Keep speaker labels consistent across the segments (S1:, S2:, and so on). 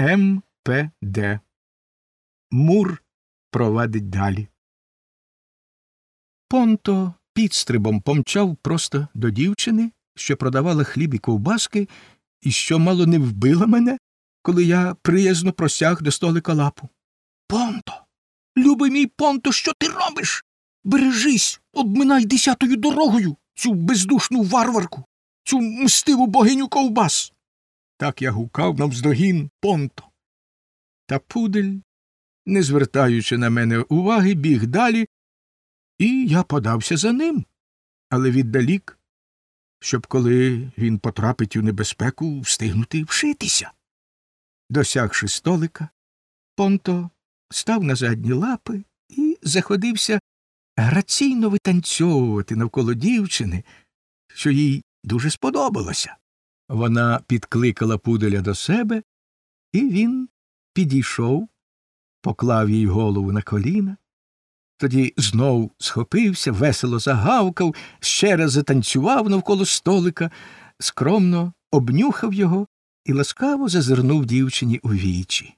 S1: МПД. Мур провадить далі. Понто підстрибом помчав просто до дівчини, що продавала хліб і ковбаски, і що мало не вбила мене, коли я приязно просяг до столика лапу. Понто, любий мій понто, що ти робиш? Бережись, обминай десятою дорогою цю бездушну варварку, цю мстиву богиню ковбас. Так я гукав навздогін понто. Та пудель, не звертаючи на мене уваги, біг далі, і я подався за ним, але віддалік, щоб коли він потрапить у небезпеку, встигнути вшитися. Досягши столика, понто став на задні лапи і заходився граційно витанцьовувати навколо дівчини, що їй дуже сподобалося. Вона підкликала пуделя до себе, і він підійшов, поклав їй голову на коліна, тоді знов схопився, весело загавкав, ще раз затанцював навколо столика, скромно обнюхав його і ласкаво зазирнув дівчині у вічі.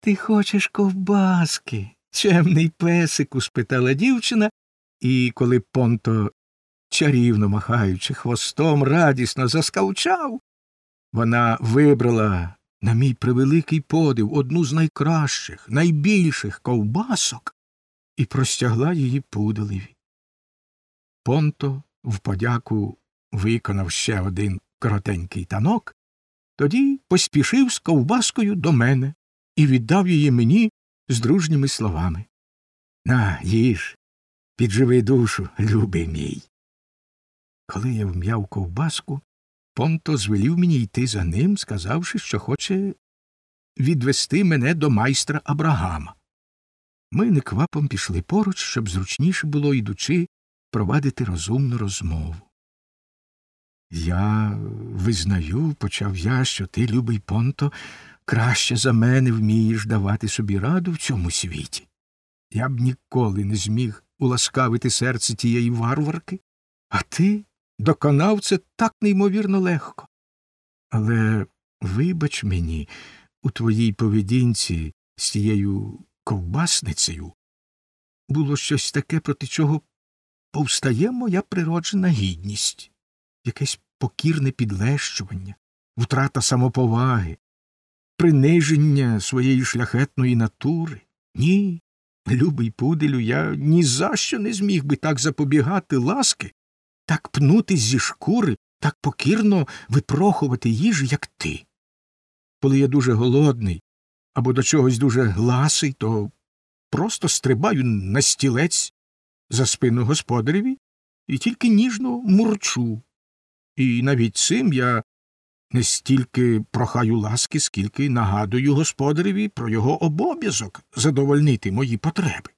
S1: Ти хочеш ковбаски, чемний песику? спитала дівчина, і коли понто, чарівно махаючи хвостом, радісно заскавчав, вона вибрала, на мій превеликий подив, одну з найкращих, найбільших ковбасок і простягла її пуделеві. Понто в подяку виконав ще один коротенький танок, тоді поспішив з ковбаскою до мене і віддав її мені з дружніми словами. На, їж, підживи душу, любий мій. Коли я вм'яв ковбаску, Понто звелів мені йти за ним, сказавши, що хоче відвести мене до майстра Абрагама. Ми неквапом пішли поруч, щоб зручніше було, йдучи, провадити розумну розмову. Я визнаю, почав я, що ти, любий понто, краще за мене вмієш давати собі раду в цьому світі. Я б ніколи не зміг уласкавити серце тієї варварки, а ти доконав це так неймовірно легко. Але вибач мені, у твоїй поведінці з тією ковбасницею було щось таке, проти чого повстає моя природжена гідність, якесь покірне підлещування, втрата самоповаги, приниження своєї шляхетної натури. Ні, любий пуделю, я ні за що не зміг би так запобігати ласки, так пнутись зі шкури, так покірно випрохувати їжу, як ти. Коли я дуже голодний або до чогось дуже гласий, то просто стрибаю на стілець за спину господареві і тільки ніжно мурчу. І навіть цим я не стільки прохаю ласки, скільки нагадую господареві про його обов'язок задовольнити мої потреби.